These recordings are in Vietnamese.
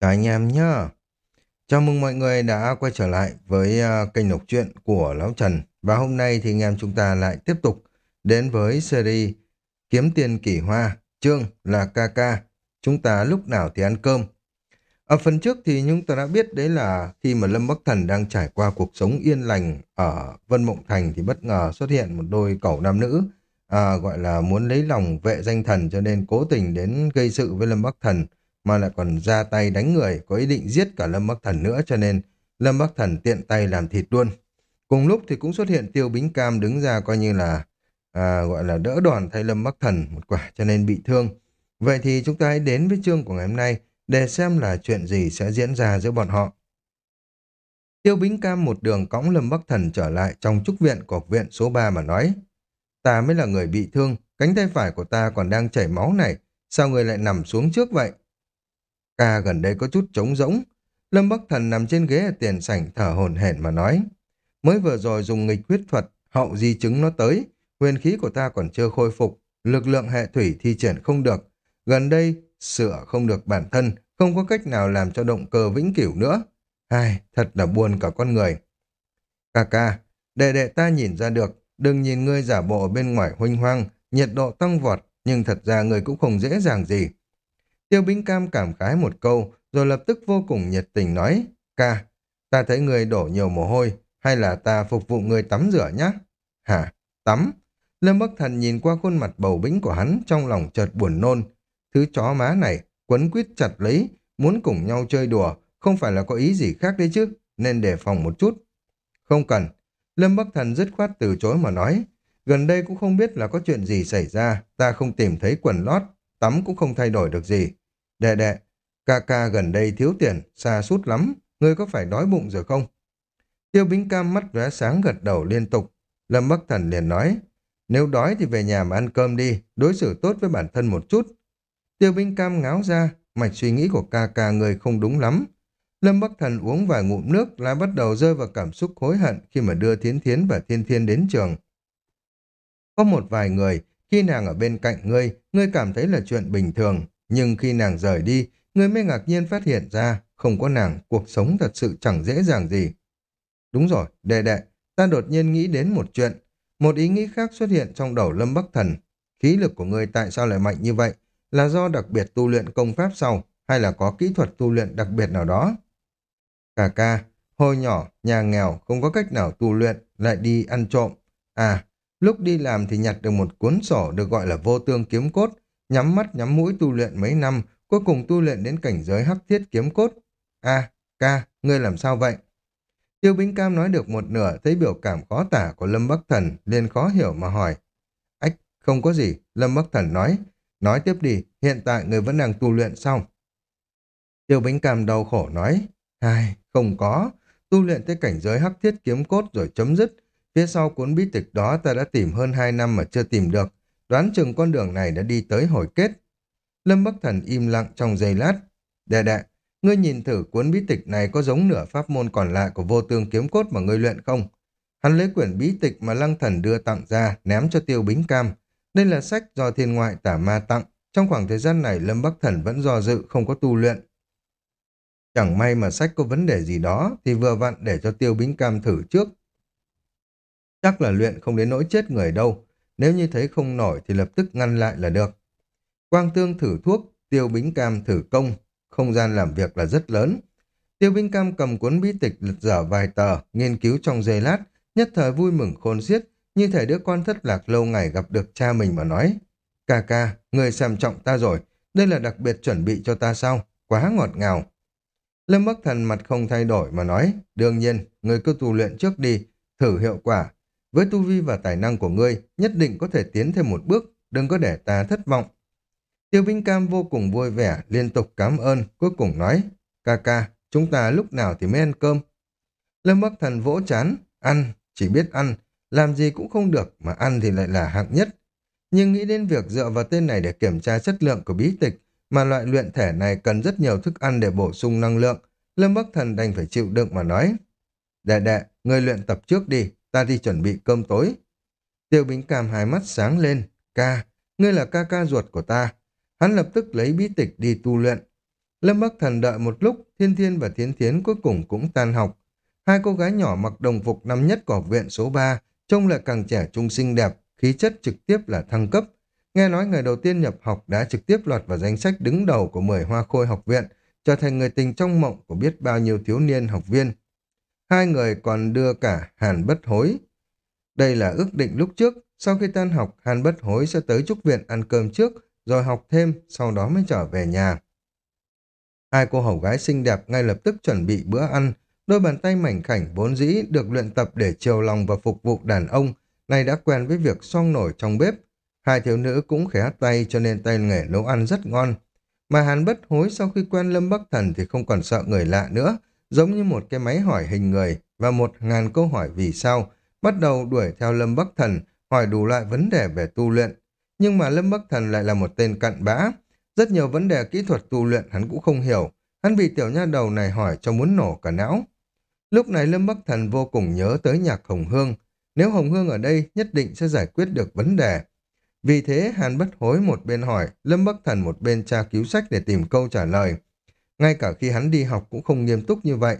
Cả anh em nhá. Chào mừng mọi người đã quay trở lại với à, kênh đọc truyện của Lão Trần. Và hôm nay thì anh em chúng ta lại tiếp tục đến với series Kiếm Tiền Kỷ Hoa, chương là KK. Chúng ta lúc nào thì ăn cơm. Ở phần trước thì chúng ta đã biết đấy là khi mà Lâm Bắc Thần đang trải qua cuộc sống yên lành ở Vân Mộng Thành thì bất ngờ xuất hiện một đôi cẩu nam nữ à, gọi là muốn lấy lòng vệ danh thần cho nên cố tình đến gây sự với Lâm Bắc Thần mà lại còn ra tay đánh người, có ý định giết cả Lâm Bắc Thần nữa cho nên Lâm Bắc Thần tiện tay làm thịt luôn. Cùng lúc thì cũng xuất hiện Tiêu Bính Cam đứng ra coi như là à, gọi là đỡ đòn thay Lâm Bắc Thần một quả cho nên bị thương. Vậy thì chúng ta hãy đến với chương của ngày hôm nay để xem là chuyện gì sẽ diễn ra giữa bọn họ. Tiêu Bính Cam một đường cõng Lâm Bắc Thần trở lại trong trúc viện của học viện số 3 mà nói. Ta mới là người bị thương, cánh tay phải của ta còn đang chảy máu này, sao người lại nằm xuống trước vậy? Ca gần đây có chút trống rỗng. Lâm Bắc Thần nằm trên ghế ở tiền sảnh thở hồn hển mà nói. Mới vừa rồi dùng nghịch huyết thuật, hậu di chứng nó tới. Huyền khí của ta còn chưa khôi phục. Lực lượng hệ thủy thi triển không được. Gần đây, sửa không được bản thân, không có cách nào làm cho động cơ vĩnh cửu nữa. Ai, thật là buồn cả con người. Ca ca, đệ đệ ta nhìn ra được, đừng nhìn ngươi giả bộ bên ngoài huynh hoang, nhiệt độ tăng vọt, nhưng thật ra ngươi cũng không dễ dàng gì. Tiêu Bính Cam cảm khái một câu, rồi lập tức vô cùng nhiệt tình nói, ca, ta thấy người đổ nhiều mồ hôi, hay là ta phục vụ người tắm rửa nhé? Hả? Tắm? Lâm Bắc Thần nhìn qua khuôn mặt bầu bĩnh của hắn trong lòng chợt buồn nôn. Thứ chó má này, quấn quýt chặt lấy, muốn cùng nhau chơi đùa, không phải là có ý gì khác đấy chứ, nên đề phòng một chút. Không cần. Lâm Bắc Thần dứt khoát từ chối mà nói, gần đây cũng không biết là có chuyện gì xảy ra, ta không tìm thấy quần lót, tắm cũng không thay đổi được gì. Đệ đệ, ca ca gần đây thiếu tiền, xa sút lắm, ngươi có phải đói bụng rồi không? Tiêu Bính Cam mắt lóe sáng gật đầu liên tục. Lâm Bắc Thần liền nói, nếu đói thì về nhà mà ăn cơm đi, đối xử tốt với bản thân một chút. Tiêu Bính Cam ngáo ra, mạch suy nghĩ của ca ca người không đúng lắm. Lâm Bắc Thần uống vài ngụm nước lại bắt đầu rơi vào cảm xúc hối hận khi mà đưa Thiến Thiến và Thiên Thiên đến trường. Có một vài người, khi nàng ở bên cạnh ngươi, ngươi cảm thấy là chuyện bình thường, nhưng khi nàng rời đi, người mới ngạc nhiên phát hiện ra, không có nàng, cuộc sống thật sự chẳng dễ dàng gì. Đúng rồi, đệ đệ, ta đột nhiên nghĩ đến một chuyện. Một ý nghĩ khác xuất hiện trong đầu Lâm Bắc Thần. Khí lực của ngươi tại sao lại mạnh như vậy? Là do đặc biệt tu luyện công pháp sau, hay là có kỹ thuật tu luyện đặc biệt nào đó? Cà ca, hồi nhỏ, nhà nghèo, không có cách nào tu luyện, lại đi ăn trộm. À, lúc đi làm thì nhặt được một cuốn sổ được gọi là vô tương kiếm cốt, nhắm mắt nhắm mũi tu luyện mấy năm, cuối cùng tu luyện đến cảnh giới hắc thiết kiếm cốt. A, ca, ngươi làm sao vậy? Tiêu Bính Cam nói được một nửa, thấy biểu cảm khó tả của Lâm Bắc Thần, liền khó hiểu mà hỏi. Ách, không có gì, Lâm Bắc Thần nói. Nói tiếp đi, hiện tại người vẫn đang tu luyện xong. Tiêu Bính Cam đau khổ nói. Ai, không có, tu luyện tới cảnh giới hắc thiết kiếm cốt rồi chấm dứt. Phía sau cuốn bí tịch đó ta đã tìm hơn hai năm mà chưa tìm được, đoán chừng con đường này đã đi tới hồi kết. Lâm Bắc Thần im lặng trong giây lát. Đệ đệ, ngươi nhìn thử cuốn bí tịch này có giống nửa pháp môn còn lại của vô tương kiếm cốt mà ngươi luyện không? Hắn lấy quyển bí tịch mà Lăng Thần đưa tặng ra, ném cho Tiêu Bính Cam. Đây là sách do thiên ngoại tả ma tặng. Trong khoảng thời gian này Lâm Bắc Thần vẫn do dự không có tu luyện. Chẳng may mà sách có vấn đề gì đó thì vừa vặn để cho Tiêu Bính Cam thử trước. Chắc là luyện không đến nỗi chết người đâu. Nếu như thấy không nổi thì lập tức ngăn lại là được. Quang Tương thử thuốc, Tiêu Bính Cam thử công, không gian làm việc là rất lớn. Tiêu Bính Cam cầm cuốn bí tịch lật dở vài tờ, nghiên cứu trong giây lát, nhất thời vui mừng khôn xiết, như thể đứa con thất lạc lâu ngày gặp được cha mình mà nói. Ca ca, người xem trọng ta rồi, đây là đặc biệt chuẩn bị cho ta sao? Quá ngọt ngào. Lâm Bắc Thần mặt không thay đổi mà nói, đương nhiên, người cứ tu luyện trước đi, thử hiệu quả, với tu vi và tài năng của ngươi, nhất định có thể tiến thêm một bước, đừng có để ta thất vọng. Tiêu Vinh Cam vô cùng vui vẻ, liên tục cảm ơn, cuối cùng nói, ca ca, chúng ta lúc nào thì mới ăn cơm. Lâm Bắc Thần vỗ chán, ăn, chỉ biết ăn, làm gì cũng không được, mà ăn thì lại là hạng nhất. Nhưng nghĩ đến việc dựa vào tên này để kiểm tra chất lượng của bí tịch, mà loại luyện thể này cần rất nhiều thức ăn để bổ sung năng lượng, Lâm Bắc Thần đành phải chịu đựng mà nói. Đệ đệ, ngươi luyện tập trước đi, ta đi chuẩn bị cơm tối. Tiêu Bính Cam hai mắt sáng lên, ca, ngươi là ca ca ruột của ta. Hắn lập tức lấy bí tịch đi tu luyện. Lâm Bắc Thần đợi một lúc, Thiên Thiên và Thiến Thiến cuối cùng cũng tan học. Hai cô gái nhỏ mặc đồng phục năm nhất của học viện số 3, trông lại càng trẻ trung xinh đẹp, khí chất trực tiếp là thăng cấp. Nghe nói người đầu tiên nhập học đã trực tiếp lọt vào danh sách đứng đầu của 10 hoa khôi học viện, trở thành người tình trong mộng của biết bao nhiêu thiếu niên học viên. Hai người còn đưa cả Hàn Bất Hối. Đây là ước định lúc trước, sau khi tan học, Hàn Bất Hối sẽ tới trúc viện ăn cơm trước, rồi học thêm, sau đó mới trở về nhà. Hai cô hầu gái xinh đẹp ngay lập tức chuẩn bị bữa ăn, đôi bàn tay mảnh khảnh vốn dĩ được luyện tập để chiều lòng và phục vụ đàn ông, này đã quen với việc xoong nổi trong bếp. Hai thiếu nữ cũng khẽ tay cho nên tay nghề nấu ăn rất ngon. Mà Hàn bất hối sau khi quen Lâm Bắc Thần thì không còn sợ người lạ nữa, giống như một cái máy hỏi hình người và một ngàn câu hỏi vì sao, bắt đầu đuổi theo Lâm Bắc Thần, hỏi đủ loại vấn đề về tu luyện. Nhưng mà Lâm Bắc Thần lại là một tên cặn bã, rất nhiều vấn đề kỹ thuật tu luyện hắn cũng không hiểu, hắn bị tiểu nha đầu này hỏi cho muốn nổ cả não. Lúc này Lâm Bắc Thần vô cùng nhớ tới nhạc Hồng Hương, nếu Hồng Hương ở đây nhất định sẽ giải quyết được vấn đề. Vì thế Hàn bất hối một bên hỏi, Lâm Bắc Thần một bên tra cứu sách để tìm câu trả lời. Ngay cả khi hắn đi học cũng không nghiêm túc như vậy.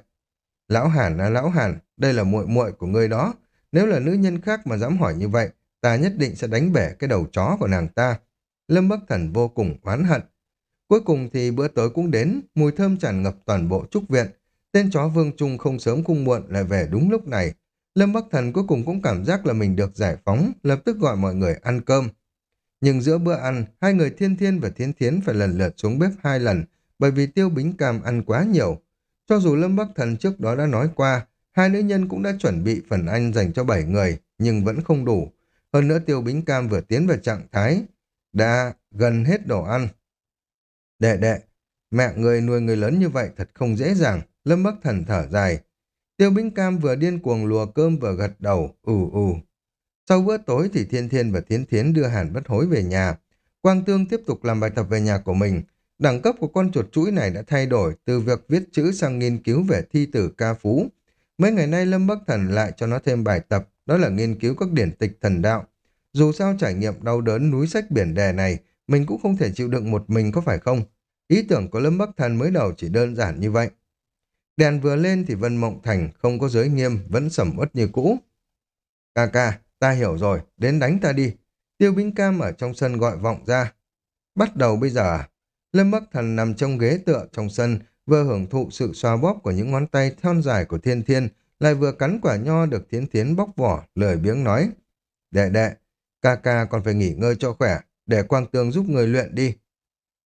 Lão Hàn là Lão Hàn, đây là muội muội của người đó. Nếu là nữ nhân khác mà dám hỏi như vậy, ta nhất định sẽ đánh bẻ cái đầu chó của nàng ta. Lâm Bắc Thần vô cùng oán hận. Cuối cùng thì bữa tối cũng đến, mùi thơm tràn ngập toàn bộ trúc viện. Tên chó Vương Trung không sớm không muộn lại về đúng lúc này. Lâm Bắc Thần cuối cùng cũng cảm giác là mình được giải phóng, lập tức gọi mọi người ăn cơm. Nhưng giữa bữa ăn, hai người Thiên Thiên và Thiên Thiến phải lần lượt xuống bếp hai lần, bởi vì Tiêu Bính Cam ăn quá nhiều. Cho dù Lâm Bắc Thần trước đó đã nói qua, hai nữ nhân cũng đã chuẩn bị phần ăn dành cho bảy người, nhưng vẫn không đủ. Hơn nữa Tiêu Bính Cam vừa tiến vào trạng thái, đã gần hết đồ ăn. Đệ đệ, mẹ người nuôi người lớn như vậy thật không dễ dàng, Lâm Bắc Thần thở dài. Tiêu Bính Cam vừa điên cuồng lùa cơm vừa gật đầu, ù ù. Sau bữa tối thì Thiên Thiên và Thiến Thiến đưa Hàn Bất Hối về nhà. Quang Tương tiếp tục làm bài tập về nhà của mình. Đẳng cấp của con chuột chuỗi này đã thay đổi từ việc viết chữ sang nghiên cứu về thi tử ca phú. Mấy ngày nay Lâm Bắc Thần lại cho nó thêm bài tập, đó là nghiên cứu các điển tịch thần đạo. Dù sao trải nghiệm đau đớn núi sách biển đè này, mình cũng không thể chịu đựng một mình có phải không? Ý tưởng của Lâm Bắc Thần mới đầu chỉ đơn giản như vậy. Đèn vừa lên thì Vân Mộng Thành không có giới nghiêm, vẫn sầm uất như cũ. Ca ca, ta hiểu rồi, đến đánh ta đi. Tiêu Bính Cam ở trong sân gọi vọng ra. Bắt đầu bây giờ? À? Lâm Bắc Thần nằm trong ghế tựa trong sân, vừa hưởng thụ sự xoa bóp của những ngón tay thon dài của Thiên Thiên, lại vừa cắn quả nho được Thiến Thiến bóc vỏ, lời biếng nói. Đệ đệ, ca ca còn phải nghỉ ngơi cho khỏe, để Quang Tương giúp người luyện đi.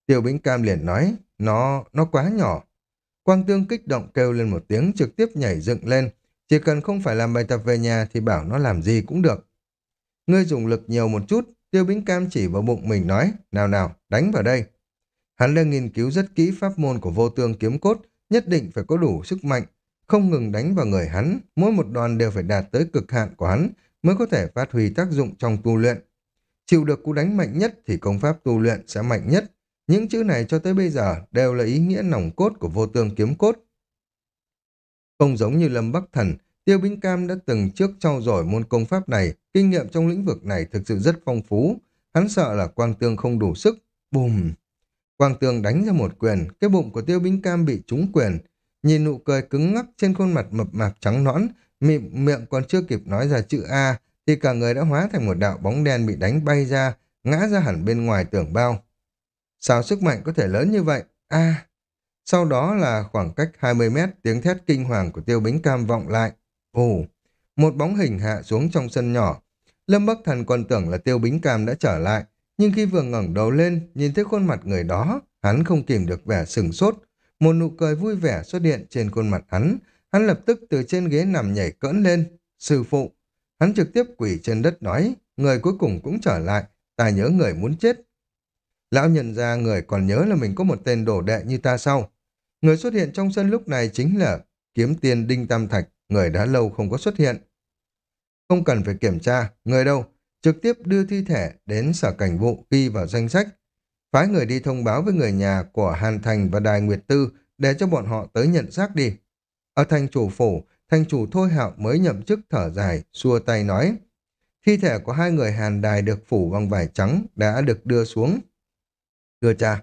Tiêu Bính Cam liền nói, nó, nó quá nhỏ. Quang Tương kích động kêu lên một tiếng trực tiếp nhảy dựng lên, chỉ cần không phải làm bài tập về nhà thì bảo nó làm gì cũng được. Ngươi dùng lực nhiều một chút, Tiêu Bính Cam chỉ vào bụng mình nói, nào nào, đánh vào đây. Hắn đang nghiên cứu rất kỹ pháp môn của vô tương kiếm cốt, nhất định phải có đủ sức mạnh, không ngừng đánh vào người hắn, mỗi một đòn đều phải đạt tới cực hạn của hắn mới có thể phát huy tác dụng trong tu luyện. Chịu được cú đánh mạnh nhất thì công pháp tu luyện sẽ mạnh nhất. Những chữ này cho tới bây giờ đều là ý nghĩa nòng cốt của vô tương kiếm cốt. Không giống như Lâm Bắc Thần, Tiêu Bính Cam đã từng trước trau dồi môn công pháp này, kinh nghiệm trong lĩnh vực này thực sự rất phong phú. Hắn sợ là Quang Tương không đủ sức. Bùm! Quang tường đánh ra một quyền, cái bụng của Tiêu Bính Cam bị trúng quyền. Nhìn nụ cười cứng ngắc trên khuôn mặt mập mạp trắng nõn, miệng, miệng còn chưa kịp nói ra chữ A, thì cả người đã hóa thành một đạo bóng đen bị đánh bay ra, ngã ra hẳn bên ngoài tường bao. Sao sức mạnh có thể lớn như vậy? A! Sau đó là khoảng cách 20 mét, tiếng thét kinh hoàng của Tiêu Bính Cam vọng lại. Ồ! Một bóng hình hạ xuống trong sân nhỏ. Lâm Bắc Thần còn tưởng là Tiêu Bính Cam đã trở lại, nhưng khi vừa ngẩng đầu lên, nhìn thấy khuôn mặt người đó, hắn không kìm được vẻ sừng sốt. Một nụ cười vui vẻ xuất hiện trên khuôn mặt hắn, hắn lập tức từ trên ghế nằm nhảy cỡn lên. Sư phụ! Hắn trực tiếp quỷ trên đất nói, người cuối cùng cũng trở lại, ta nhớ người muốn chết. Lão nhận ra người còn nhớ là mình có một tên đổ đệ như ta sau. Người xuất hiện trong sân lúc này chính là kiếm tiền Đinh Tam Thạch, người đã lâu không có xuất hiện. Không cần phải kiểm tra, người đâu, trực tiếp đưa thi thể đến sở cảnh vụ ghi vào danh sách. Phái người đi thông báo với người nhà của Hàn Thành và Đài Nguyệt Tư để cho bọn họ tới nhận xác đi. Ở thành chủ phủ, thành chủ Thôi Hạo mới nhậm chức thở dài, xua tay nói. Thi thể của hai người Hàn Đài được phủ bằng vải trắng đã được đưa xuống. Thưa cha,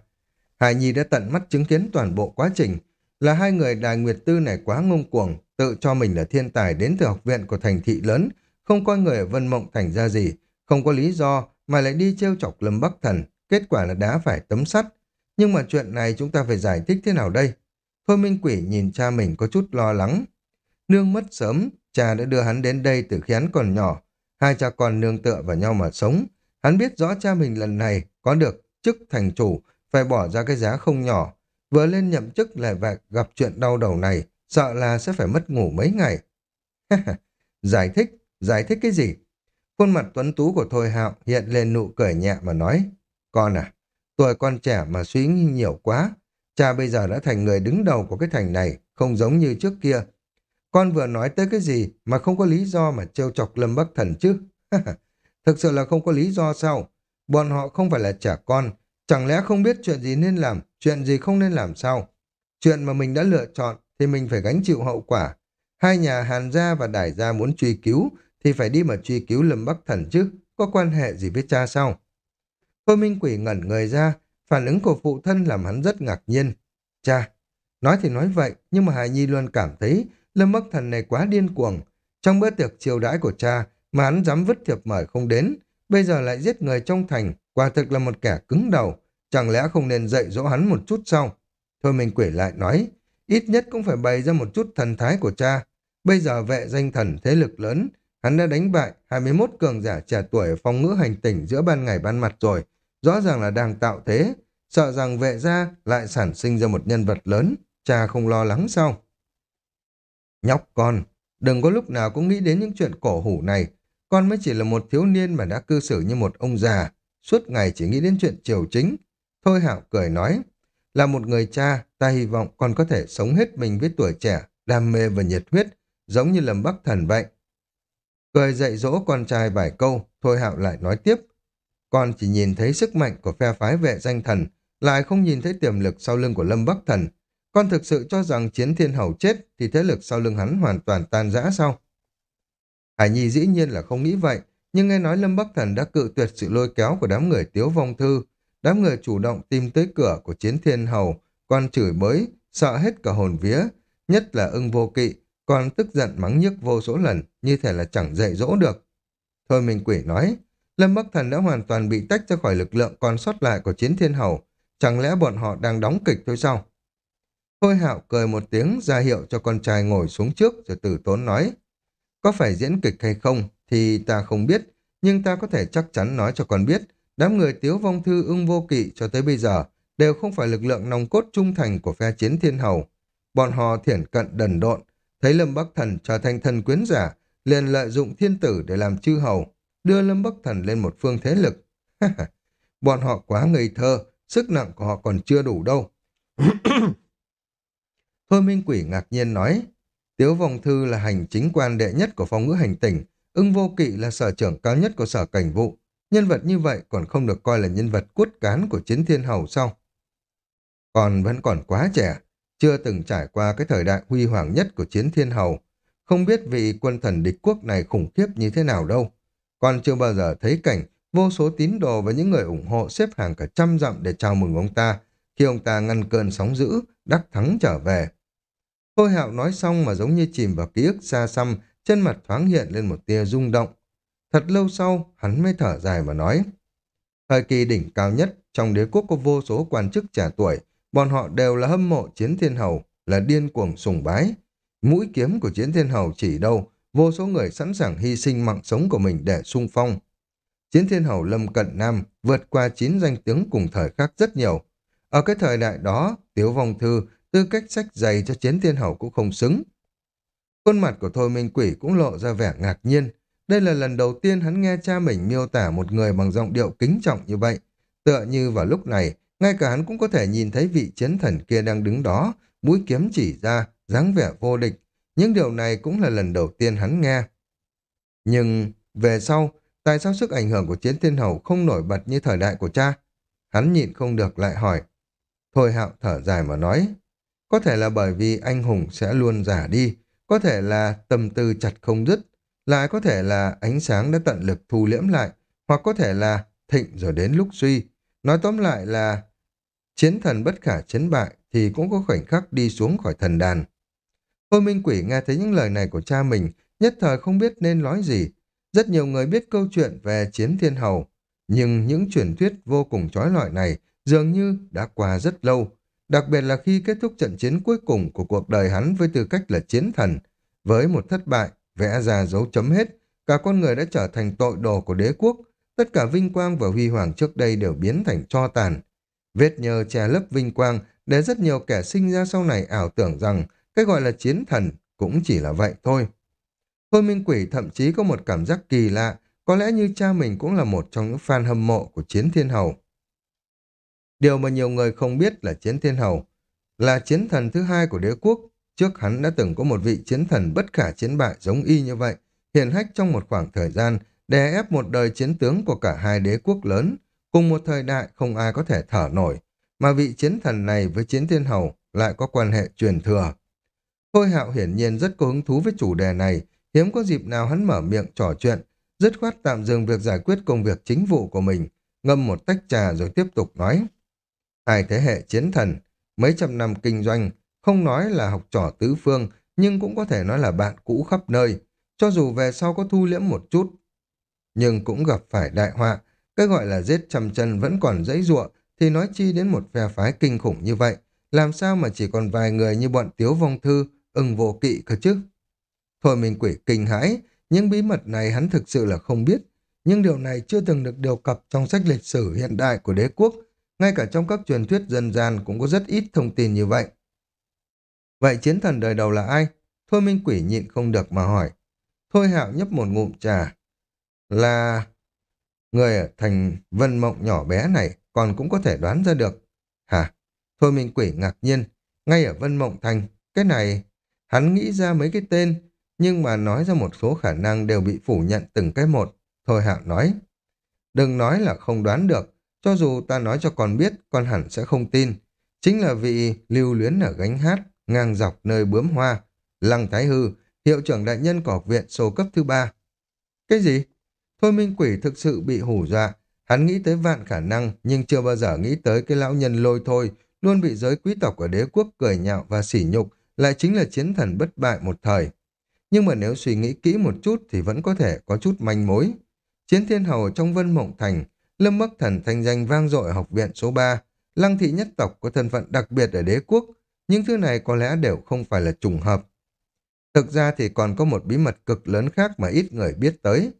Hải Nhi đã tận mắt chứng kiến toàn bộ quá trình, là hai người đài nguyệt tư này quá ngông cuồng, tự cho mình là thiên tài đến từ học viện của thành thị lớn, không coi người ở Vân Mộng thành ra gì, không có lý do mà lại đi trêu chọc Lâm Bắc Thần, kết quả là đá phải tấm sắt. Nhưng mà chuyện này chúng ta phải giải thích thế nào đây? Thôi Minh Quỷ nhìn cha mình có chút lo lắng. Nương mất sớm, cha đã đưa hắn đến đây từ khi hắn còn nhỏ. Hai cha con nương tựa vào nhau mà sống. Hắn biết rõ cha mình lần này có được chức thành chủ, phải bỏ ra cái giá không nhỏ. Vừa lên nhậm chức lại và gặp chuyện đau đầu này, sợ là sẽ phải mất ngủ mấy ngày. giải thích, giải thích cái gì? Khuôn mặt tuấn tú của Thôi Hạo hiện lên nụ cười nhẹ mà nói, con à, tuổi con trẻ mà suy nghĩ nhiều quá, cha bây giờ đã thành người đứng đầu của cái thành này, không giống như trước kia. Con vừa nói tới cái gì mà không có lý do mà trêu chọc Lâm Bắc Thần chứ? Thực sự là không có lý do sao? Bọn họ không phải là trẻ con, chẳng lẽ không biết chuyện gì nên làm, chuyện gì không nên làm sao? Chuyện mà mình đã lựa chọn thì mình phải gánh chịu hậu quả. Hai nhà Hàn Gia và Đài Gia muốn truy cứu thì phải đi mà truy cứu Lâm Bắc Thần chứ, có quan hệ gì với cha sao? Thôi Minh Quỷ ngẩn người ra, phản ứng của phụ thân làm hắn rất ngạc nhiên. Cha, nói thì nói vậy, nhưng mà Hải Nhi luôn cảm thấy Lâm Bắc Thần này quá điên cuồng. Trong bữa tiệc chiều đãi của cha mà hắn dám vứt thiệp mời không đến, bây giờ lại giết người trong thành, quả thực là một kẻ cứng đầu. Chẳng lẽ không nên dạy dỗ hắn một chút sao? Thôi Minh Quỷ lại nói, ít nhất cũng phải bày ra một chút thần thái của cha. Bây giờ vệ danh thần thế lực lớn, hắn đã đánh bại 21 cường giả trẻ tuổi ở phong ngữ hành tỉnh giữa ban ngày ban mặt rồi, rõ ràng là đang tạo thế, sợ rằng vệ gia lại sản sinh ra một nhân vật lớn, cha không lo lắng sao? Nhóc con, đừng có lúc nào cũng nghĩ đến những chuyện cổ hủ này, con mới chỉ là một thiếu niên mà đã cư xử như một ông già, suốt ngày chỉ nghĩ đến chuyện triều chính. Thôi Hạo cười nói, là một người cha, ta hy vọng con có thể sống hết mình với tuổi trẻ, đam mê và nhiệt huyết, giống như lầm bắc thần vậy. Cười dạy dỗ con trai vài câu, Thôi Hạo lại nói tiếp, con chỉ nhìn thấy sức mạnh của phe phái vệ danh thần, lại không nhìn thấy tiềm lực sau lưng của Lâm Bắc Thần. Con thực sự cho rằng chiến thiên hầu chết thì thế lực sau lưng hắn hoàn toàn tan rã sao? Hải Nhi dĩ nhiên là không nghĩ vậy, nhưng nghe nói Lâm Bắc Thần đã cự tuyệt sự lôi kéo của đám người tiếu vong thư. Đám người chủ động tìm tới cửa của chiến thiên hầu, còn chửi bới, sợ hết cả hồn vía, nhất là ưng vô kỵ, còn tức giận mắng nhức vô số lần, như thể là chẳng dạy dỗ được. Thôi mình quỷ nói, Lâm Bắc Thần đã hoàn toàn bị tách ra khỏi lực lượng còn sót lại của chiến thiên hầu, chẳng lẽ bọn họ đang đóng kịch thôi sao? Thôi hạo cười một tiếng ra hiệu cho con trai ngồi xuống trước rồi tử tốn nói, có phải diễn kịch hay không thì ta không biết, nhưng ta có thể chắc chắn nói cho con biết, đám người tiếu vong thư ưng vô kỵ cho tới bây giờ đều không phải lực lượng nòng cốt trung thành của phe chiến thiên hầu. Bọn họ thiển cận đần độn, thấy Lâm Bắc Thần trở thành thần quyến giả, liền lợi dụng thiên tử để làm chư hầu, đưa Lâm Bắc Thần lên một phương thế lực. Bọn họ quá ngây thơ, sức nặng của họ còn chưa đủ đâu. Thôi Minh Quỷ ngạc nhiên nói, Tiếu vòng Thư là hành chính quan đệ nhất của phong ngữ hành tỉnh, ưng vô kỵ là sở trưởng cao nhất của sở cảnh vụ. Nhân vật như vậy còn không được coi là nhân vật cốt cán của chiến thiên hầu sau. Còn vẫn còn quá trẻ, chưa từng trải qua cái thời đại huy hoàng nhất của chiến thiên hầu. Không biết vị quân thần địch quốc này khủng khiếp như thế nào đâu. Còn chưa bao giờ thấy cảnh vô số tín đồ và những người ủng hộ xếp hàng cả trăm dặm để chào mừng ông ta khi ông ta ngăn cơn sóng dữ, đắc thắng trở về. Thôi hạo nói xong mà giống như chìm vào ký ức xa xăm, chân mặt thoáng hiện lên một tia rung động. Thật lâu sau, hắn mới thở dài mà nói. Thời kỳ đỉnh cao nhất, trong đế quốc có vô số quan chức trẻ tuổi, bọn họ đều là hâm mộ chiến thiên hầu, là điên cuồng sùng bái. Mũi kiếm của chiến thiên hầu chỉ đâu, vô số người sẵn sàng hy sinh mạng sống của mình để sung phong. Chiến thiên hầu Lâm Cận Nam vượt qua chín danh tướng cùng thời khác rất nhiều. Ở cái thời đại đó, Tiếu Vong Thư tư cách sách dày cho chiến thiên hầu cũng không xứng. Khuôn mặt của Thôi Minh Quỷ cũng lộ ra vẻ ngạc nhiên. Đây là lần đầu tiên hắn nghe cha mình miêu tả một người bằng giọng điệu kính trọng như vậy. Tựa như vào lúc này, ngay cả hắn cũng có thể nhìn thấy vị chiến thần kia đang đứng đó, mũi kiếm chỉ ra, dáng vẻ vô địch. Những điều này cũng là lần đầu tiên hắn nghe. Nhưng về sau, tại sao sức ảnh hưởng của chiến thiên hầu không nổi bật như thời đại của cha? Hắn nhịn không được lại hỏi. Thôi hạo thở dài mà nói. Có thể là bởi vì anh hùng sẽ luôn giả đi, có thể là tâm tư chặt không dứt, lại có thể là ánh sáng đã tận lực thu liễm lại, hoặc có thể là thịnh rồi đến lúc suy. Nói tóm lại là chiến thần bất khả chiến bại thì cũng có khoảnh khắc đi xuống khỏi thần đàn. Thôi Minh Quỷ nghe thấy những lời này của cha mình, nhất thời không biết nên nói gì. Rất nhiều người biết câu chuyện về chiến thiên hầu, nhưng những truyền thuyết vô cùng trói lọi này dường như đã qua rất lâu, đặc biệt là khi kết thúc trận chiến cuối cùng của cuộc đời hắn với tư cách là chiến thần. Với một thất bại, vẽ ra dấu chấm hết, cả con người đã trở thành tội đồ của đế quốc, tất cả vinh quang và huy hoàng trước đây đều biến thành cho tàn. Vết nhờ che lấp vinh quang để rất nhiều kẻ sinh ra sau này ảo tưởng rằng cái gọi là chiến thần cũng chỉ là vậy thôi. Thôi Minh Quỷ thậm chí có một cảm giác kỳ lạ, có lẽ như cha mình cũng là một trong những fan hâm mộ của Chiến Thiên Hầu. Điều mà nhiều người không biết là Chiến Thiên Hầu là chiến thần thứ hai của đế quốc. Trước hắn đã từng có một vị chiến thần bất khả chiến bại giống y như vậy, hiển hách trong một khoảng thời gian, đè ép một đời chiến tướng của cả hai đế quốc lớn. Cùng một thời đại không ai có thể thở nổi, mà vị chiến thần này với Chiến Thiên Hầu lại có quan hệ truyền thừa. Thôi hạo hiển nhiên rất có hứng thú với chủ đề này, hiếm có dịp nào hắn mở miệng trò chuyện, dứt khoát tạm dừng việc giải quyết công việc chính vụ của mình, ngâm một tách trà rồi tiếp tục nói. Hai thế hệ chiến thần, mấy trăm năm kinh doanh, không nói là học trò tứ phương, nhưng cũng có thể nói là bạn cũ khắp nơi, cho dù về sau có thu liễm một chút. Nhưng cũng gặp phải đại họa, cái gọi là giết trăm chân vẫn còn dãy ruộng, thì nói chi đến một phe phái kinh khủng như vậy, làm sao mà chỉ còn vài người như bọn Tiếu Vong Thư, ưng vô kỵ cơ chứ? Thôi mình quỷ kinh hãi, những bí mật này hắn thực sự là không biết, nhưng điều này chưa từng được điều cập trong sách lịch sử hiện đại của đế quốc, ngay cả trong các truyền thuyết dân gian cũng có rất ít thông tin như vậy. Vậy chiến thần đời đầu là ai? Thôi Minh Quỷ nhịn không được mà hỏi. Thôi Hạo nhấp một ngụm trà. Là... Người ở thành Vân Mộng nhỏ bé này còn cũng có thể đoán ra được. Hả? Thôi Minh Quỷ ngạc nhiên. Ngay ở Vân Mộng Thành, cái này... Hắn nghĩ ra mấy cái tên, nhưng mà nói ra một số khả năng đều bị phủ nhận từng cái một. Thôi Hạo nói. Đừng nói là không đoán được. Cho dù ta nói cho con biết, con hẳn sẽ không tin. Chính là vị lưu luyến ở gánh hát, ngang dọc nơi bướm hoa. Lăng Thái Hư, hiệu trưởng đại nhân của học viện số cấp thứ ba. Cái gì? Thôi Minh Quỷ thực sự bị hủ dọa. Hắn nghĩ tới vạn khả năng, nhưng chưa bao giờ nghĩ tới cái lão nhân lôi thôi, luôn bị giới quý tộc ở đế quốc cười nhạo và sỉ nhục, lại chính là chiến thần bất bại một thời. Nhưng mà nếu suy nghĩ kỹ một chút thì vẫn có thể có chút manh mối. Chiến thiên hầu trong vân mộng thành, lâm bắc thần thanh danh vang dội ở học viện số 3, lăng thị nhất tộc có thân phận đặc biệt ở đế quốc, những thứ này có lẽ đều không phải là trùng hợp. Thực ra thì còn có một bí mật cực lớn khác mà ít người biết tới.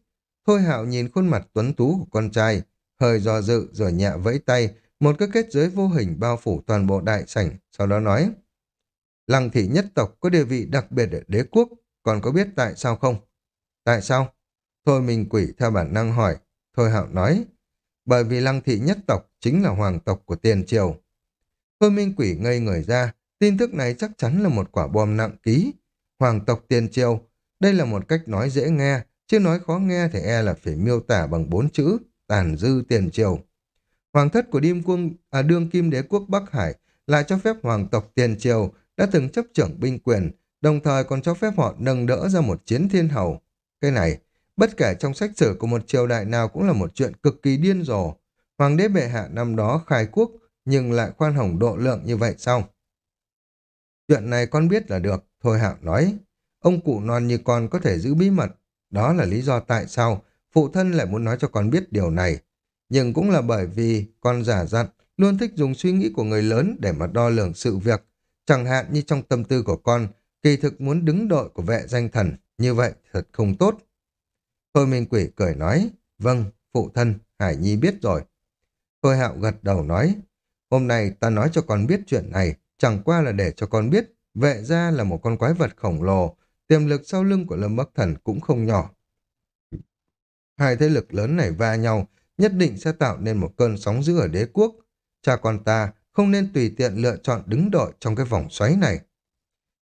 Thôi hạo nhìn khuôn mặt tuấn tú của con trai, hơi do dự rồi nhẹ vẫy tay, một cái kết giới vô hình bao phủ toàn bộ đại sảnh, sau đó nói. Lăng thị nhất tộc có địa vị đặc biệt ở đế quốc, còn có biết tại sao không? Tại sao? Thôi mình quỷ theo bản năng hỏi. Thôi hạo nói, bởi vì lăng thị nhất tộc chính là hoàng tộc của tiền triều. Thôi minh quỷ ngây người ra, tin tức này chắc chắn là một quả bom nặng ký. Hoàng tộc tiền triều, đây là một cách nói dễ nghe, chứ nói khó nghe thì e là phải miêu tả bằng bốn chữ, tàn dư tiền triều. Hoàng thất của đêm Quân, à, đương kim đế quốc Bắc Hải lại cho phép hoàng tộc tiền triều đã từng chấp trưởng binh quyền, đồng thời còn cho phép họ nâng đỡ ra một chiến thiên hầu. Cái này, bất kể trong sách sử của một triều đại nào cũng là một chuyện cực kỳ điên rồ. Hoàng đế bệ hạ năm đó khai quốc, nhưng lại khoan hồng độ lượng như vậy sao? Chuyện này con biết là được, Thôi Hạo nói. Ông cụ non như con có thể giữ bí mật. Đó là lý do tại sao phụ thân lại muốn nói cho con biết điều này. Nhưng cũng là bởi vì con giả dặn, luôn thích dùng suy nghĩ của người lớn để mà đo lường sự việc. Chẳng hạn như trong tâm tư của con, kỳ thực muốn đứng đội của vệ danh thần, như vậy thật không tốt. Thôi Minh Quỷ cười nói, vâng, phụ thân, Hải Nhi biết rồi. Thôi Hạo gật đầu nói, hôm nay ta nói cho con biết chuyện này, chẳng qua là để cho con biết vệ gia là một con quái vật khổng lồ, tiềm lực sau lưng của Lâm Bắc Thần cũng không nhỏ. Hai thế lực lớn này va nhau, nhất định sẽ tạo nên một cơn sóng dữ ở đế quốc. Cha con ta không nên tùy tiện lựa chọn đứng đội trong cái vòng xoáy này.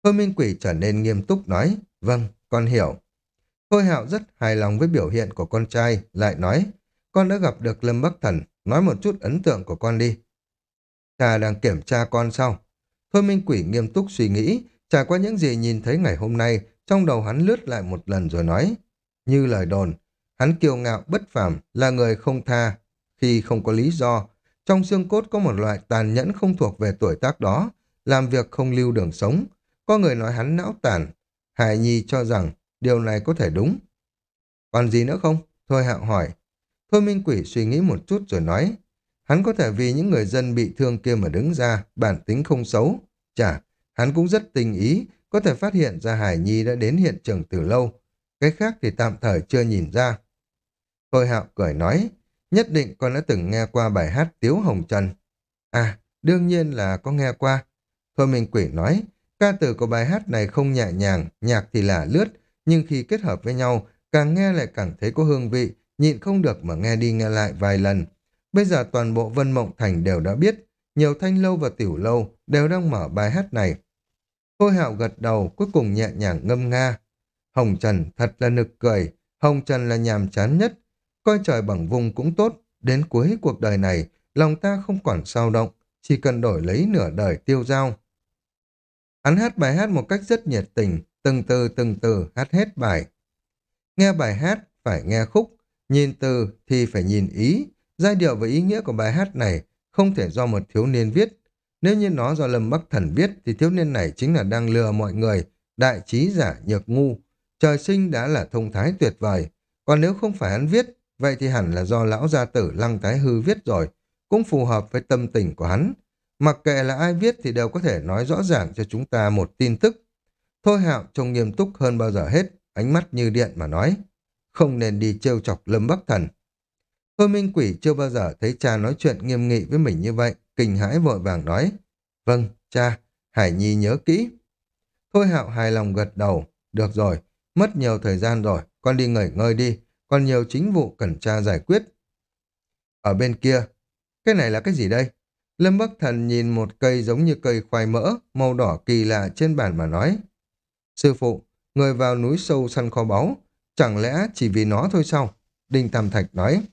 Thôi Minh Quỷ trở nên nghiêm túc nói, vâng, con hiểu. Thôi Hạo rất hài lòng với biểu hiện của con trai, lại nói, con đã gặp được Lâm Bắc Thần, nói một chút ấn tượng của con đi. Cha đang kiểm tra con sao? Thôi Minh Quỷ nghiêm túc suy nghĩ, trải qua những gì nhìn thấy ngày hôm nay, trong đầu hắn lướt lại một lần rồi nói. Như lời đồn, hắn kiêu ngạo bất phàm là người không tha, khi không có lý do, Trong xương cốt có một loại tàn nhẫn không thuộc về tuổi tác đó, làm việc không lưu đường sống. Có người nói hắn não tàn. Hải Nhi cho rằng điều này có thể đúng. Còn gì nữa không? Thôi hạo hỏi. Thôi Minh Quỷ suy nghĩ một chút rồi nói. Hắn có thể vì những người dân bị thương kia mà đứng ra, bản tính không xấu. Chả, hắn cũng rất tình ý, có thể phát hiện ra Hải Nhi đã đến hiện trường từ lâu. Cái khác thì tạm thời chưa nhìn ra. Thôi hạo cười nói, nhất định con đã từng nghe qua bài hát Tiếu Hồng Trần. À, đương nhiên là có nghe qua. Thôi Minh Quỷ nói, ca từ của bài hát này không nhẹ nhàng, nhạc thì là lướt, nhưng khi kết hợp với nhau, càng nghe lại càng thấy có hương vị, nhịn không được mà nghe đi nghe lại vài lần. Bây giờ toàn bộ Vân Mộng Thành đều đã biết, nhiều thanh lâu và tiểu lâu đều đang mở bài hát này. Thôi hạo gật đầu, cuối cùng nhẹ nhàng ngâm nga. Hồng Trần thật là nực cười, Hồng Trần là nhàm chán nhất, coi trời bằng vùng cũng tốt, đến cuối cuộc đời này, lòng ta không còn sao động, chỉ cần đổi lấy nửa đời tiêu dao. Hắn hát bài hát một cách rất nhiệt tình, từng từ từng từ hát hết bài. Nghe bài hát phải nghe khúc, nhìn từ thì phải nhìn ý, giai điệu và ý nghĩa của bài hát này không thể do một thiếu niên viết. Nếu như nó do Lâm Bắc Thần viết thì thiếu niên này chính là đang lừa mọi người, đại trí giả nhược ngu. Trời sinh đã là thông thái tuyệt vời, còn nếu không phải hắn viết, vậy thì hẳn là do lão gia tử lăng tái hư viết rồi, cũng phù hợp với tâm tình của hắn. Mặc kệ là ai viết thì đều có thể nói rõ ràng cho chúng ta một tin tức. Thôi hạo trông nghiêm túc hơn bao giờ hết, ánh mắt như điện mà nói. Không nên đi trêu chọc Lâm Bắc Thần. Thôi Minh Quỷ chưa bao giờ thấy cha nói chuyện nghiêm nghị với mình như vậy, kinh hãi vội vàng nói. Vâng, cha, Hải Nhi nhớ kỹ. Thôi hạo hài lòng gật đầu. Được rồi, mất nhiều thời gian rồi, con đi nghỉ ngơi đi, còn nhiều chính vụ cần cha giải quyết. Ở bên kia, cái này là cái gì đây? Lâm Bắc Thần nhìn một cây giống như cây khoai mỡ, màu đỏ kỳ lạ trên bàn mà nói. Sư phụ, người vào núi sâu săn kho báu, chẳng lẽ chỉ vì nó thôi sao? Đinh Tam Thạch nói.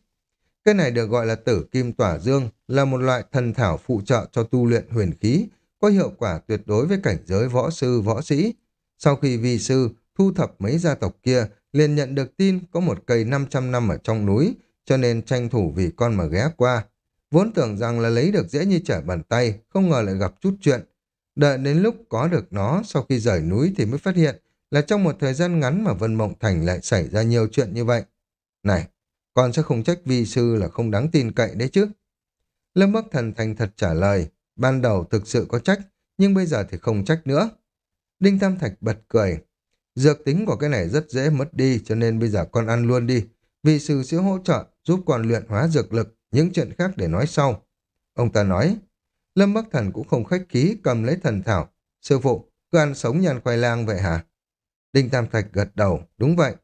Cái này được gọi là tử kim tỏa dương, là một loại thần thảo phụ trợ cho tu luyện huyền khí, có hiệu quả tuyệt đối với cảnh giới võ sư, võ sĩ. Sau khi vi sư thu thập mấy gia tộc kia, liền nhận được tin có một cây 500 năm ở trong núi, cho nên tranh thủ vì con mà ghé qua. Vốn tưởng rằng là lấy được dễ như trở bàn tay, không ngờ lại gặp chút chuyện. Đợi đến lúc có được nó sau khi rời núi thì mới phát hiện là trong một thời gian ngắn mà Vân Mộng Thành lại xảy ra nhiều chuyện như vậy. Này, con sẽ không trách vi sư là không đáng tin cậy đấy chứ. Lâm Bắc Thần thành thật trả lời, ban đầu thực sự có trách, nhưng bây giờ thì không trách nữa. Đinh Tam Thạch bật cười, dược tính của cái này rất dễ mất đi cho nên bây giờ con ăn luôn đi. Vi sư sẽ hỗ trợ giúp con luyện hóa dược lực, những chuyện khác để nói sau. Ông ta nói, Lâm Bắc Thần cũng không khách khí cầm lấy thần thảo. Sư phụ, cứ ăn sống nhàn khoai lang vậy hả? Đinh Tam Thạch gật đầu, đúng vậy.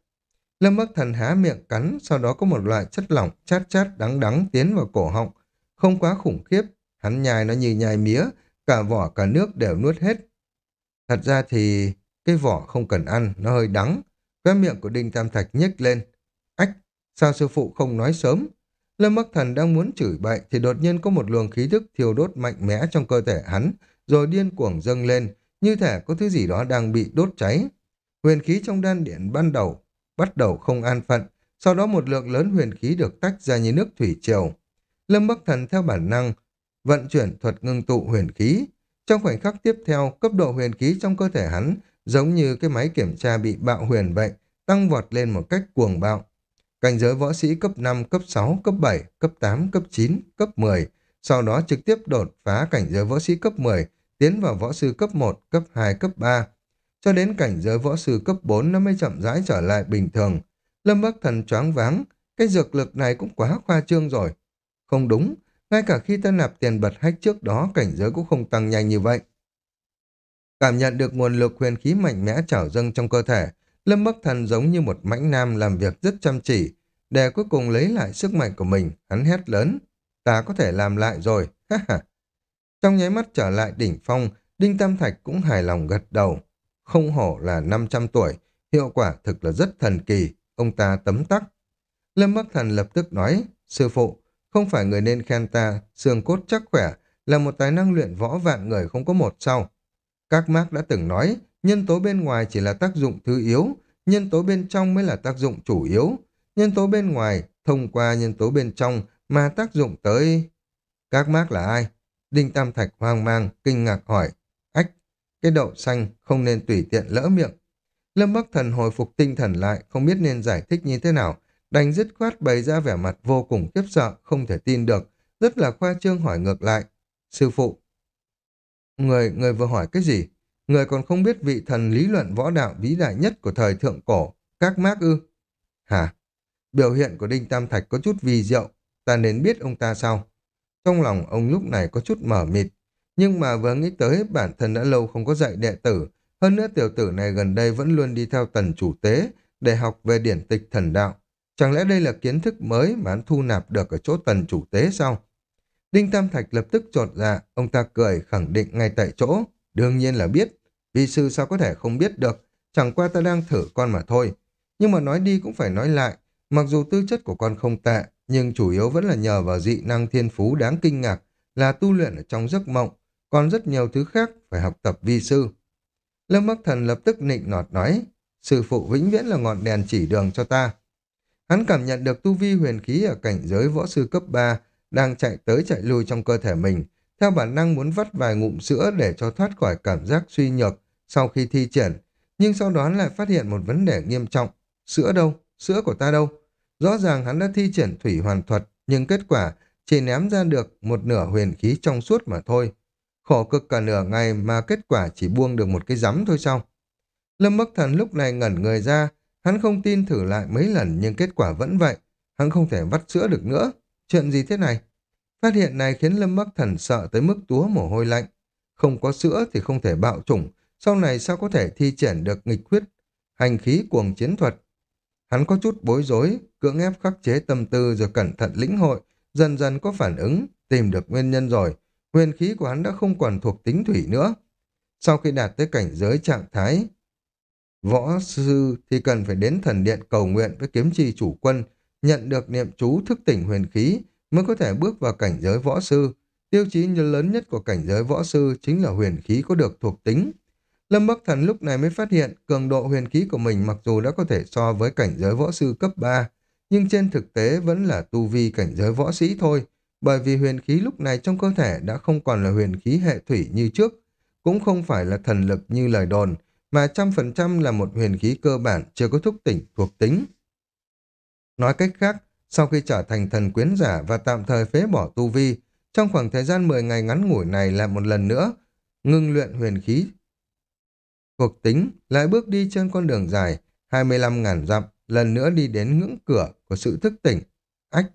Lâm Bắc Thần há miệng cắn, sau đó có một loại chất lỏng chát chát đắng đắng tiến vào cổ họng. Không quá khủng khiếp, hắn nhai nó như nhai mía, cả vỏ cả nước đều nuốt hết. Thật ra thì cái vỏ không cần ăn, nó hơi đắng. Cái miệng của Đinh Tam Thạch nhếch lên. Ách, sao sư phụ không nói sớm? Lâm Bắc Thần đang muốn chửi bậy thì đột nhiên có một luồng khí thức thiêu đốt mạnh mẽ trong cơ thể hắn, rồi điên cuồng dâng lên, như thể có thứ gì đó đang bị đốt cháy. Huyền khí trong đan điện ban đầu bắt đầu không an phận, sau đó một lượng lớn huyền khí được tách ra như nước thủy triều. Lâm Bắc Thần theo bản năng vận chuyển thuật ngưng tụ huyền khí. Trong khoảnh khắc tiếp theo, cấp độ huyền khí trong cơ thể hắn giống như cái máy kiểm tra bị bạo huyền vậy, tăng vọt lên một cách cuồng bạo. Cảnh giới võ sĩ cấp 5, cấp 6, cấp 7, cấp 8, cấp 9, cấp 10, sau đó trực tiếp đột phá cảnh giới võ sĩ cấp 10, tiến vào võ sư cấp 1, cấp 2, cấp 3. Cho đến cảnh giới võ sư cấp 4 nó mới chậm rãi trở lại bình thường. Lâm Bắc Thần choáng váng, cái dược lực này cũng quá khoa trương rồi. Không đúng, ngay cả khi ta nạp tiền bật hách trước đó cảnh giới cũng không tăng nhanh như vậy. Cảm nhận được nguồn lực huyền khí mạnh mẽ trào dâng trong cơ thể, Lâm Bắc Thần giống như một mãnh nam làm việc rất chăm chỉ. Để cuối cùng lấy lại sức mạnh của mình, hắn hét lớn. Ta có thể làm lại rồi, ha ha. Trong nháy mắt trở lại đỉnh phong, Đinh Tam Thạch cũng hài lòng gật đầu. Không hổ là 500 tuổi, hiệu quả thực là rất thần kỳ, ông ta tấm tắc. Lâm Bắc Thần lập tức nói, sư phụ, không phải người nên khen ta, xương cốt chắc khỏe, là một tài năng luyện võ vạn người không có một sau. Các Mark đã từng nói, nhân tố bên ngoài chỉ là tác dụng thứ yếu, nhân tố bên trong mới là tác dụng chủ yếu. Nhân tố bên ngoài, thông qua nhân tố bên trong mà tác dụng tới... Các mác là ai? Đinh Tam Thạch hoang mang, kinh ngạc hỏi. Cái đậu xanh không nên tùy tiện lỡ miệng. Lâm Bắc Thần hồi phục tinh thần lại, không biết nên giải thích như thế nào. Đành dứt khoát bày ra vẻ mặt vô cùng khiếp sợ, không thể tin được. Rất là khoa trương hỏi ngược lại. Sư phụ, người, người vừa hỏi cái gì? Người còn không biết vị thần lý luận võ đạo vĩ đại nhất của thời thượng cổ, các mác ư? Hả? Biểu hiện của Đinh Tam Thạch có chút vi diệu, ta nên biết ông ta sao? Trong lòng ông lúc này có chút mở mịt, nhưng mà vừa nghĩ tới bản thân đã lâu không có dạy đệ tử, hơn nữa tiểu tử này gần đây vẫn luôn đi theo tần chủ tế để học về điển tịch thần đạo. Chẳng lẽ đây là kiến thức mới mà hắn thu nạp được ở chỗ tần chủ tế sao? Đinh Tam Thạch lập tức trột ra, ông ta cười khẳng định ngay tại chỗ. Đương nhiên là biết, vi sư sao có thể không biết được, chẳng qua ta đang thử con mà thôi. Nhưng mà nói đi cũng phải nói lại, mặc dù tư chất của con không tệ, nhưng chủ yếu vẫn là nhờ vào dị năng thiên phú đáng kinh ngạc, là tu luyện ở trong giấc mộng, còn rất nhiều thứ khác phải học tập vi sư. Lâm Bắc Thần lập tức nịnh nọt nói, sư phụ vĩnh viễn là ngọn đèn chỉ đường cho ta. Hắn cảm nhận được tu vi huyền khí ở cảnh giới võ sư cấp 3 đang chạy tới chạy lui trong cơ thể mình, theo bản năng muốn vắt vài ngụm sữa để cho thoát khỏi cảm giác suy nhược sau khi thi triển, nhưng sau đó lại phát hiện một vấn đề nghiêm trọng. Sữa đâu? Sữa của ta đâu? Rõ ràng hắn đã thi triển thủy hoàn thuật, nhưng kết quả chỉ ném ra được một nửa huyền khí trong suốt mà thôi. Khổ cực cả nửa ngày mà kết quả chỉ buông được một cái rắm thôi sao? Lâm Bắc Thần lúc này ngẩn người ra, hắn không tin thử lại mấy lần nhưng kết quả vẫn vậy. Hắn không thể vắt sữa được nữa. Chuyện gì thế này? Phát hiện này khiến Lâm Bắc Thần sợ tới mức túa mồ hôi lạnh. Không có sữa thì không thể bạo chủng, sau này sao có thể thi triển được nghịch huyết, hành khí cuồng chiến thuật. Hắn có chút bối rối, cưỡng ép khắc chế tâm tư rồi cẩn thận lĩnh hội, dần dần có phản ứng, tìm được nguyên nhân rồi. Huyền khí của hắn đã không còn thuộc tính thủy nữa. Sau khi đạt tới cảnh giới trạng thái, võ sư thì cần phải đến thần điện cầu nguyện với kiếm chi chủ quân, nhận được niệm chú thức tỉnh huyền khí mới có thể bước vào cảnh giới võ sư. Tiêu chí lớn nhất của cảnh giới võ sư chính là huyền khí có được thuộc tính. Lâm Bắc Thần lúc này mới phát hiện cường độ huyền khí của mình mặc dù đã có thể so với cảnh giới võ sư cấp 3, nhưng trên thực tế vẫn là tu vi cảnh giới võ sĩ thôi, bởi vì huyền khí lúc này trong cơ thể đã không còn là huyền khí hệ thủy như trước, cũng không phải là thần lực như lời đồn, mà trăm phần trăm là một huyền khí cơ bản chưa có thúc tỉnh thuộc tính. Nói cách khác, sau khi trở thành thần quyến giả và tạm thời phế bỏ tu vi, trong khoảng thời gian 10 ngày ngắn ngủi này lại một lần nữa, ngưng luyện huyền khí Cuộc tính lại bước đi trên con đường dài, 25.000 dặm, lần nữa đi đến ngưỡng cửa của sự thức tỉnh. Ách!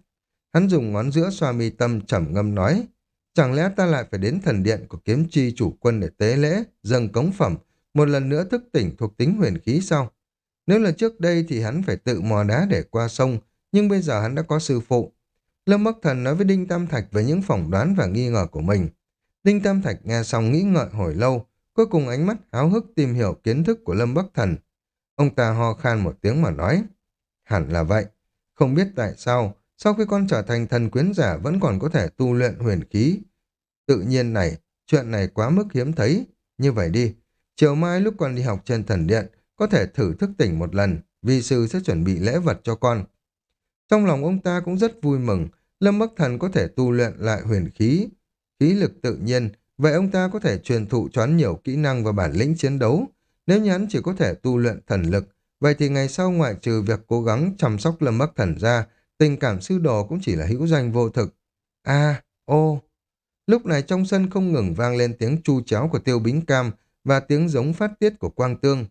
Hắn dùng ngón giữa xoa mi tâm trầm ngâm nói, chẳng lẽ ta lại phải đến thần điện của kiếm chi chủ quân để tế lễ, dâng cống phẩm, một lần nữa thức tỉnh thuộc tính huyền khí sau Nếu là trước đây thì hắn phải tự mò đá để qua sông, nhưng bây giờ hắn đã có sư phụ. Lâm Bắc Thần nói với Đinh Tam Thạch về những phỏng đoán và nghi ngờ của mình. Đinh Tam Thạch nghe xong nghĩ ngợi hồi lâu, Cuối cùng ánh mắt háo hức tìm hiểu kiến thức của Lâm Bắc Thần. Ông ta ho khan một tiếng mà nói. Hẳn là vậy. Không biết tại sao, sau khi con trở thành thần quyến giả vẫn còn có thể tu luyện huyền khí. Tự nhiên này, chuyện này quá mức hiếm thấy. Như vậy đi, chiều mai lúc con đi học trên thần điện, có thể thử thức tỉnh một lần, vi sư sẽ chuẩn bị lễ vật cho con. Trong lòng ông ta cũng rất vui mừng, Lâm Bắc Thần có thể tu luyện lại huyền khí, khí lực tự nhiên, Vậy ông ta có thể truyền thụ cho hắn nhiều kỹ năng và bản lĩnh chiến đấu. Nếu như hắn chỉ có thể tu luyện thần lực, vậy thì ngày sau ngoại trừ việc cố gắng chăm sóc lâm bắc thần ra, tình cảm sư đồ cũng chỉ là hữu danh vô thực. A, ô. Lúc này trong sân không ngừng vang lên tiếng chu chéo của tiêu bính cam và tiếng giống phát tiết của quang tương.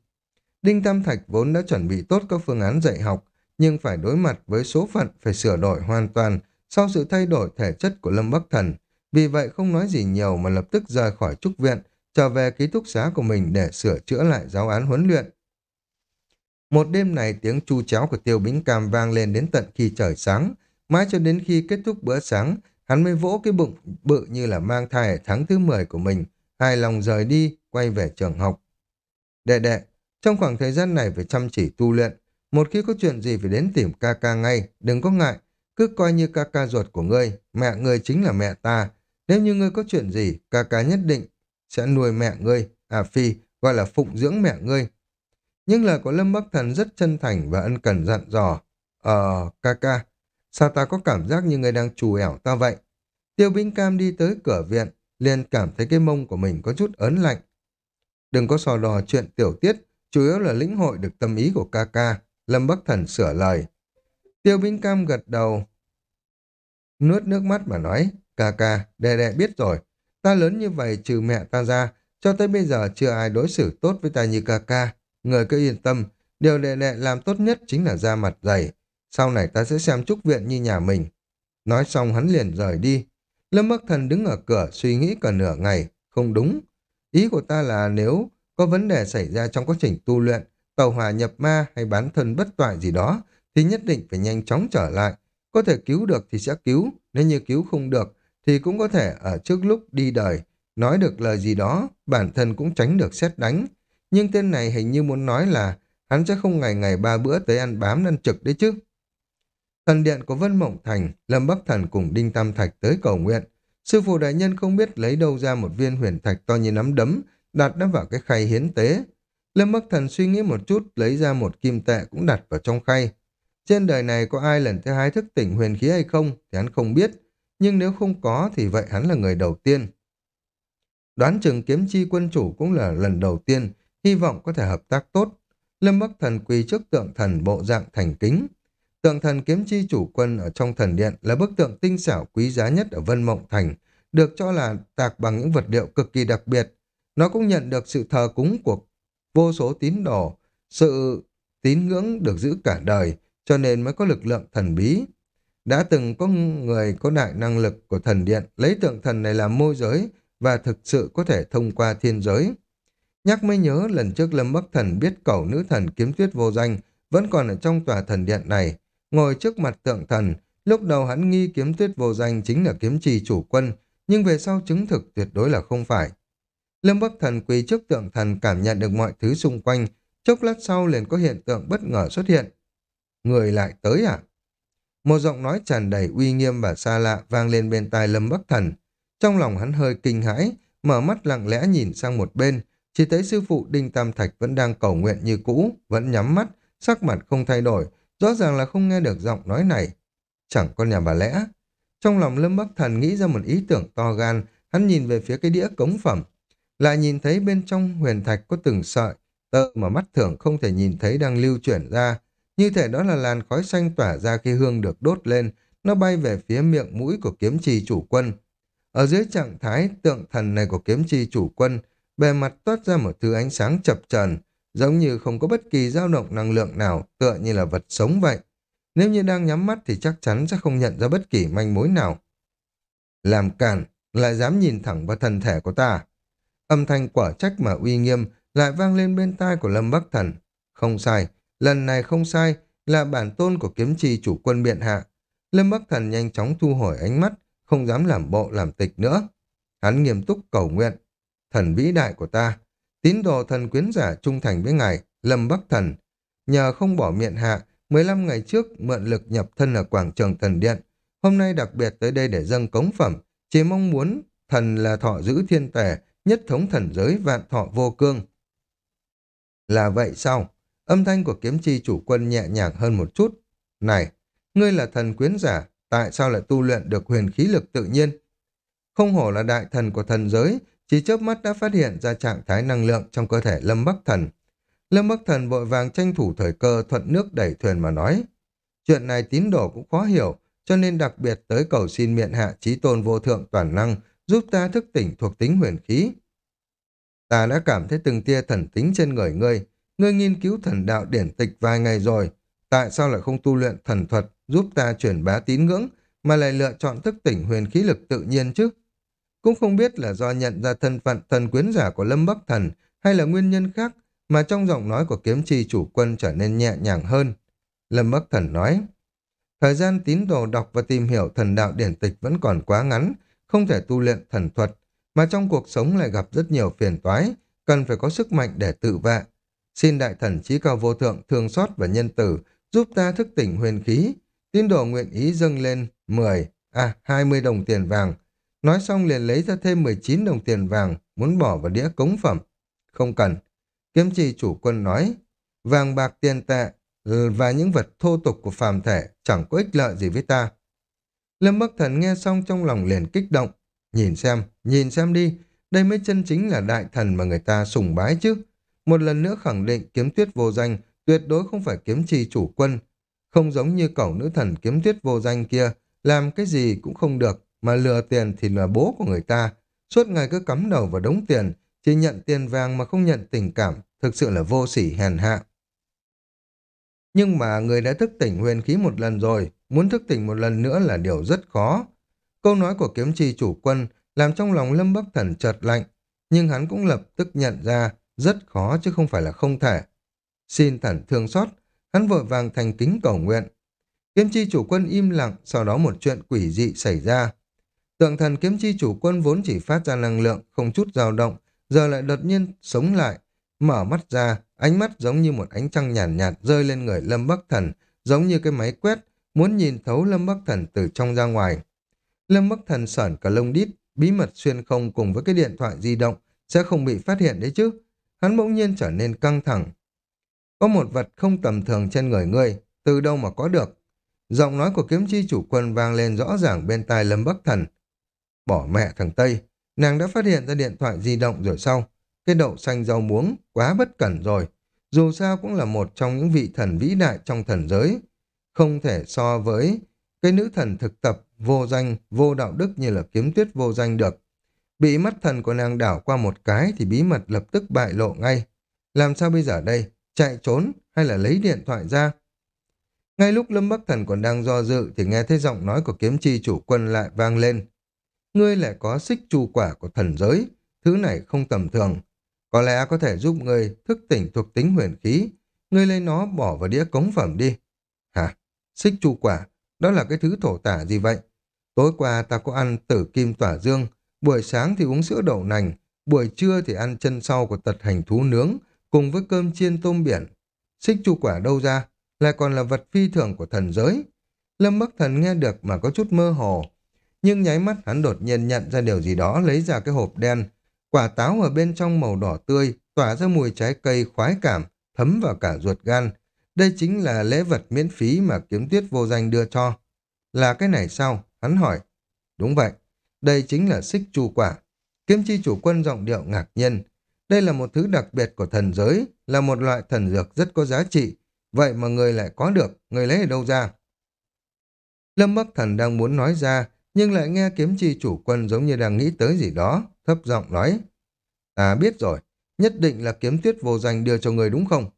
Đinh Tam Thạch vốn đã chuẩn bị tốt các phương án dạy học, nhưng phải đối mặt với số phận phải sửa đổi hoàn toàn sau sự thay đổi thể chất của Lâm Bắc Thần. Vì vậy không nói gì nhiều mà lập tức rời khỏi trúc viện, trở về ký túc xá của mình để sửa chữa lại giáo án huấn luyện. Một đêm này tiếng chu chéo của tiêu bính cam vang lên đến tận khi trời sáng, mãi cho đến khi kết thúc bữa sáng, hắn mới vỗ cái bụng bự như là mang thai ở tháng thứ 10 của mình, hài lòng rời đi, quay về trường học. Đệ đệ, trong khoảng thời gian này phải chăm chỉ tu luyện, một khi có chuyện gì phải đến tìm ca ca ngay, đừng có ngại, cứ coi như ca ca ruột của ngươi, mẹ ngươi chính là mẹ ta, nếu như ngươi có chuyện gì, ca ca nhất định sẽ nuôi mẹ ngươi, à phi, gọi là phụng dưỡng mẹ ngươi. Nhưng lời của Lâm Bắc Thần rất chân thành và ân cần dặn dò. Ờ, ca ca, sao ta có cảm giác như người đang trù ẻo ta vậy? Tiêu Bính Cam đi tới cửa viện, liền cảm thấy cái mông của mình có chút ớn lạnh. Đừng có sò đò chuyện tiểu tiết, chủ yếu là lĩnh hội được tâm ý của ca ca. Lâm Bắc Thần sửa lời. Tiêu Bính Cam gật đầu, nuốt nước mắt mà nói, ca ca, đệ đệ biết rồi, ta lớn như vậy trừ mẹ ta ra, cho tới bây giờ chưa ai đối xử tốt với ta như ca ca. Người cứ yên tâm, điều đệ đệ làm tốt nhất chính là ra mặt dày. Sau này ta sẽ xem trúc viện như nhà mình. Nói xong hắn liền rời đi. Lâm Bắc Thần đứng ở cửa suy nghĩ cả nửa ngày. Không đúng. Ý của ta là nếu có vấn đề xảy ra trong quá trình tu luyện, tàu hỏa nhập ma hay bán thân bất toại gì đó, thì nhất định phải nhanh chóng trở lại. Có thể cứu được thì sẽ cứu, nếu như cứu không được thì cũng có thể ở trước lúc đi đời, nói được lời gì đó, bản thân cũng tránh được xét đánh. Nhưng tên này hình như muốn nói là hắn sẽ không ngày ngày ba bữa tới ăn bám ăn trực đấy chứ. Thần điện của Vân Mộng Thành, Lâm Bắc Thần cùng Đinh Tam Thạch tới cầu nguyện. Sư phụ đại nhân không biết lấy đâu ra một viên huyền thạch to như nắm đấm, đặt nó vào cái khay hiến tế. Lâm Bắc Thần suy nghĩ một chút, lấy ra một kim tệ cũng đặt vào trong khay. Trên đời này có ai lần thứ hai thức tỉnh huyền khí hay không thì hắn không biết, nhưng nếu không có thì vậy hắn là người đầu tiên. Đoán chừng kiếm chi quân chủ cũng là lần đầu tiên, hy vọng có thể hợp tác tốt. Lâm Bắc Thần quỳ trước tượng thần bộ dạng thành kính. Tượng thần kiếm chi chủ quân ở trong thần điện là bức tượng tinh xảo quý giá nhất ở Vân Mộng Thành, được cho là tạc bằng những vật liệu cực kỳ đặc biệt. Nó cũng nhận được sự thờ cúng của vô số tín đồ, sự tín ngưỡng được giữ cả đời, cho nên mới có lực lượng thần bí. Đã từng có người có đại năng lực của thần điện lấy tượng thần này làm môi giới và thực sự có thể thông qua thiên giới. Nhắc mới nhớ lần trước Lâm Bắc Thần biết cầu nữ thần kiếm tuyết vô danh vẫn còn ở trong tòa thần điện này, ngồi trước mặt tượng thần, lúc đầu hắn nghi kiếm tuyết vô danh chính là kiếm trì chủ quân, nhưng về sau chứng thực tuyệt đối là không phải. Lâm Bắc Thần quỳ trước tượng thần cảm nhận được mọi thứ xung quanh, chốc lát sau liền có hiện tượng bất ngờ xuất hiện. Người lại tới à? Một giọng nói tràn đầy uy nghiêm và xa lạ vang lên bên tai Lâm Bắc Thần. Trong lòng hắn hơi kinh hãi, mở mắt lặng lẽ nhìn sang một bên, chỉ thấy sư phụ Đinh Tam Thạch vẫn đang cầu nguyện như cũ, vẫn nhắm mắt, sắc mặt không thay đổi, rõ ràng là không nghe được giọng nói này. Chẳng có nhà bà lẽ. Trong lòng Lâm Bắc Thần nghĩ ra một ý tưởng to gan, hắn nhìn về phía cái đĩa cống phẩm. Lại nhìn thấy bên trong huyền thạch có từng sợi, tơ mà mắt thường không thể nhìn thấy đang lưu chuyển ra, như thể đó là làn khói xanh tỏa ra khi hương được đốt lên, nó bay về phía miệng mũi của kiếm trì chủ quân. Ở dưới trạng thái tượng thần này của kiếm trì chủ quân, bề mặt toát ra một thứ ánh sáng chập trần, giống như không có bất kỳ dao động năng lượng nào, tựa như là vật sống vậy. Nếu như đang nhắm mắt thì chắc chắn sẽ không nhận ra bất kỳ manh mối nào. Làm cản, lại dám nhìn thẳng vào thân thể của ta. Âm thanh quả trách mà uy nghiêm lại vang lên bên tai của Lâm Bắc Thần. Không sai, Lần này không sai, là bản tôn của kiếm trì chủ quân biện hạ. Lâm Bắc Thần nhanh chóng thu hồi ánh mắt, không dám làm bộ làm tịch nữa. Hắn nghiêm túc cầu nguyện. Thần vĩ đại của ta, tín đồ thần quyến giả trung thành với ngài, Lâm Bắc Thần. Nhờ không bỏ miệng hạ, 15 ngày trước mượn lực nhập thân ở quảng trường thần điện. Hôm nay đặc biệt tới đây để dâng cống phẩm, chỉ mong muốn thần là thọ giữ thiên tể, nhất thống thần giới vạn thọ vô cương. Là vậy sao? Âm thanh của kiếm chi chủ quân nhẹ nhàng hơn một chút. Này, ngươi là thần quyến giả, tại sao lại tu luyện được huyền khí lực tự nhiên? Không hổ là đại thần của thần giới, chỉ chớp mắt đã phát hiện ra trạng thái năng lượng trong cơ thể Lâm Bắc Thần. Lâm Bắc Thần vội vàng tranh thủ thời cơ thuận nước đẩy thuyền mà nói. Chuyện này tín đồ cũng khó hiểu, cho nên đặc biệt tới cầu xin miệng hạ trí tôn vô thượng toàn năng, giúp ta thức tỉnh thuộc tính huyền khí. Ta đã cảm thấy từng tia thần tính trên người ngươi, Ngươi nghiên cứu thần đạo điển tịch vài ngày rồi, tại sao lại không tu luyện thần thuật giúp ta truyền bá tín ngưỡng, mà lại lựa chọn thức tỉnh huyền khí lực tự nhiên chứ? Cũng không biết là do nhận ra thân phận thần quyến giả của Lâm Bắc Thần hay là nguyên nhân khác mà trong giọng nói của kiếm trì chủ quân trở nên nhẹ nhàng hơn. Lâm Bắc Thần nói, thời gian tín đồ đọc và tìm hiểu thần đạo điển tịch vẫn còn quá ngắn, không thể tu luyện thần thuật, mà trong cuộc sống lại gặp rất nhiều phiền toái, cần phải có sức mạnh để tự vệ. Xin đại thần trí cao vô thượng thương xót và nhân tử giúp ta thức tỉnh huyền khí. Tín đồ nguyện ý dâng lên 10, à 20 đồng tiền vàng. Nói xong liền lấy ra thêm 19 đồng tiền vàng muốn bỏ vào đĩa cống phẩm. Không cần. Kiếm trì chủ quân nói vàng bạc tiền tệ và những vật thô tục của phàm thể chẳng có ích lợi gì với ta. Lâm Bắc Thần nghe xong trong lòng liền kích động. Nhìn xem, nhìn xem đi, đây mới chân chính là đại thần mà người ta sùng bái chứ. Một lần nữa khẳng định kiếm tuyết vô danh, tuyệt đối không phải kiếm trì chủ quân. Không giống như cẩu nữ thần kiếm tuyết vô danh kia, làm cái gì cũng không được, mà lừa tiền thì là bố của người ta. Suốt ngày cứ cắm đầu vào đống tiền, chỉ nhận tiền vàng mà không nhận tình cảm, thực sự là vô sỉ hèn hạ. Nhưng mà người đã thức tỉnh huyền khí một lần rồi, muốn thức tỉnh một lần nữa là điều rất khó. Câu nói của kiếm chi chủ quân làm trong lòng Lâm Bắc Thần chợt lạnh, nhưng hắn cũng lập tức nhận ra rất khó chứ không phải là không thể. Xin thần thương xót, hắn vội vàng thành kính cầu nguyện. Kiếm chi chủ quân im lặng, sau đó một chuyện quỷ dị xảy ra. Tượng thần kiếm chi chủ quân vốn chỉ phát ra năng lượng, không chút dao động, giờ lại đột nhiên sống lại, mở mắt ra, ánh mắt giống như một ánh trăng nhàn nhạt, nhạt rơi lên người Lâm Bắc Thần, giống như cái máy quét, muốn nhìn thấu Lâm Bắc Thần từ trong ra ngoài. Lâm Bắc Thần sởn cả lông đít, bí mật xuyên không cùng với cái điện thoại di động sẽ không bị phát hiện đấy chứ. Hắn bỗng nhiên trở nên căng thẳng. Có một vật không tầm thường trên người ngươi, từ đâu mà có được. Giọng nói của kiếm chi chủ quân vang lên rõ ràng bên tai Lâm Bắc Thần. Bỏ mẹ thằng Tây, nàng đã phát hiện ra điện thoại di động rồi sau. Cái đậu xanh rau muống, quá bất cẩn rồi. Dù sao cũng là một trong những vị thần vĩ đại trong thần giới. Không thể so với cái nữ thần thực tập vô danh, vô đạo đức như là kiếm tuyết vô danh được. Bị mắt thần của nàng đảo qua một cái thì bí mật lập tức bại lộ ngay. Làm sao bây giờ đây? Chạy trốn hay là lấy điện thoại ra? Ngay lúc Lâm Bắc Thần còn đang do dự thì nghe thấy giọng nói của kiếm chi chủ quân lại vang lên. Ngươi lại có xích chu quả của thần giới, thứ này không tầm thường. Có lẽ có thể giúp ngươi thức tỉnh thuộc tính huyền khí, ngươi lấy nó bỏ vào đĩa cống phẩm đi. Hả? Xích chu quả? Đó là cái thứ thổ tả gì vậy? Tối qua ta có ăn tử kim tỏa dương, buổi sáng thì uống sữa đậu nành, buổi trưa thì ăn chân sau của tật hành thú nướng, cùng với cơm chiên tôm biển. Xích chu quả đâu ra? Lại còn là vật phi thường của thần giới. Lâm Bắc Thần nghe được mà có chút mơ hồ. Nhưng nháy mắt hắn đột nhiên nhận ra điều gì đó lấy ra cái hộp đen. Quả táo ở bên trong màu đỏ tươi, tỏa ra mùi trái cây khoái cảm, thấm vào cả ruột gan. Đây chính là lễ vật miễn phí mà kiếm tuyết vô danh đưa cho. Là cái này sao? Hắn hỏi. Đúng vậy. Đây chính là xích chu quả. Kiếm chi chủ quân giọng điệu ngạc nhiên. Đây là một thứ đặc biệt của thần giới, là một loại thần dược rất có giá trị. Vậy mà người lại có được, người lấy ở đâu ra? Lâm Bắc Thần đang muốn nói ra, nhưng lại nghe kiếm chi chủ quân giống như đang nghĩ tới gì đó, thấp giọng nói. À biết rồi, nhất định là kiếm tuyết vô danh đưa cho người đúng không?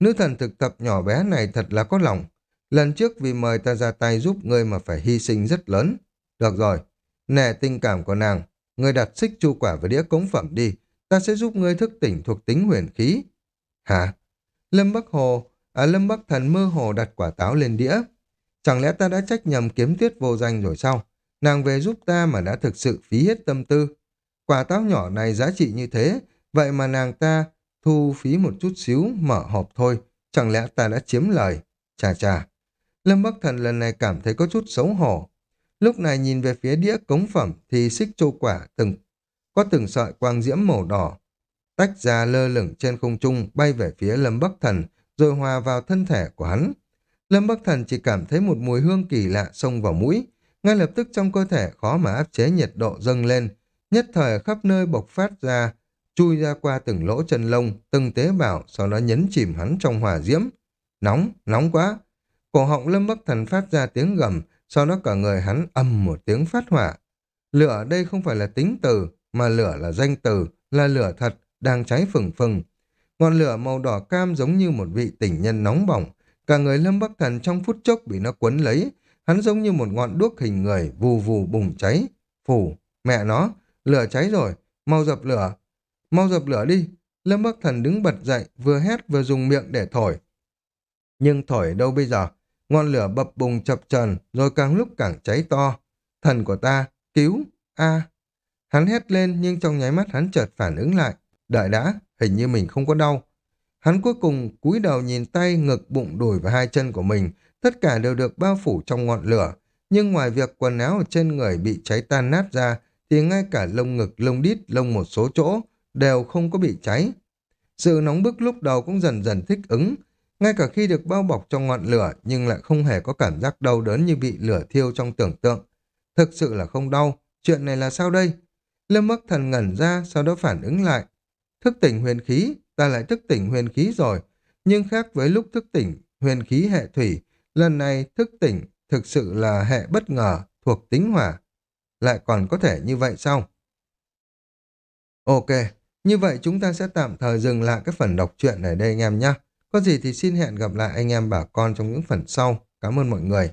Nữ thần thực tập nhỏ bé này thật là có lòng. Lần trước vì mời ta ra tay giúp ngươi mà phải hy sinh rất lớn. Được rồi, nể tình cảm của nàng, ngươi đặt xích chu quả và đĩa cống phẩm đi, ta sẽ giúp ngươi thức tỉnh thuộc tính huyền khí. Hả? Lâm Bắc Hồ, à Lâm Bắc Thần mơ hồ đặt quả táo lên đĩa. Chẳng lẽ ta đã trách nhầm kiếm tuyết vô danh rồi sao? Nàng về giúp ta mà đã thực sự phí hết tâm tư. Quả táo nhỏ này giá trị như thế, vậy mà nàng ta thu phí một chút xíu, mở hộp thôi. Chẳng lẽ ta đã chiếm lời? Chà chà. Lâm Bắc Thần lần này cảm thấy có chút xấu hổ. Lúc này nhìn về phía đĩa cống phẩm thì xích châu quả từng có từng sợi quang diễm màu đỏ tách ra lơ lửng trên không trung bay về phía Lâm Bắc Thần rồi hòa vào thân thể của hắn. Lâm Bắc Thần chỉ cảm thấy một mùi hương kỳ lạ xông vào mũi, ngay lập tức trong cơ thể khó mà áp chế nhiệt độ dâng lên, nhất thời khắp nơi bộc phát ra, chui ra qua từng lỗ chân lông, từng tế bào, sau đó nhấn chìm hắn trong hỏa diễm. Nóng, nóng quá! Cổ họng Lâm Bắc Thần phát ra tiếng gầm, sau đó cả người hắn âm một tiếng phát hỏa. Lửa đây không phải là tính từ, mà lửa là danh từ, là lửa thật, đang cháy phừng phừng. Ngọn lửa màu đỏ cam giống như một vị tình nhân nóng bỏng, cả người Lâm Bắc Thần trong phút chốc bị nó quấn lấy, hắn giống như một ngọn đuốc hình người vù vù bùng cháy. Phủ, mẹ nó, lửa cháy rồi, mau dập lửa, mau dập lửa đi. Lâm Bắc Thần đứng bật dậy, vừa hét vừa dùng miệng để thổi. Nhưng thổi đâu bây giờ? Ngọn lửa bập bùng chập trần, rồi càng lúc càng cháy to. Thần của ta, cứu, a Hắn hét lên nhưng trong nháy mắt hắn chợt phản ứng lại. Đợi đã, hình như mình không có đau. Hắn cuối cùng cúi đầu nhìn tay, ngực, bụng, đùi và hai chân của mình, tất cả đều được bao phủ trong ngọn lửa. Nhưng ngoài việc quần áo ở trên người bị cháy tan nát ra, thì ngay cả lông ngực, lông đít, lông một số chỗ đều không có bị cháy. Sự nóng bức lúc đầu cũng dần dần thích ứng, ngay cả khi được bao bọc trong ngọn lửa nhưng lại không hề có cảm giác đau đớn như bị lửa thiêu trong tưởng tượng. Thực sự là không đau. Chuyện này là sao đây? Lâm Bắc Thần ngẩn ra, sau đó phản ứng lại. Thức tỉnh huyền khí, ta lại thức tỉnh huyền khí rồi. Nhưng khác với lúc thức tỉnh huyền khí hệ thủy, lần này thức tỉnh thực sự là hệ bất ngờ, thuộc tính hỏa. Lại còn có thể như vậy sao? Ok, như vậy chúng ta sẽ tạm thời dừng lại cái phần đọc truyện ở đây anh em nhé. Có gì thì xin hẹn gặp lại anh em bà con trong những phần sau. Cảm ơn mọi người.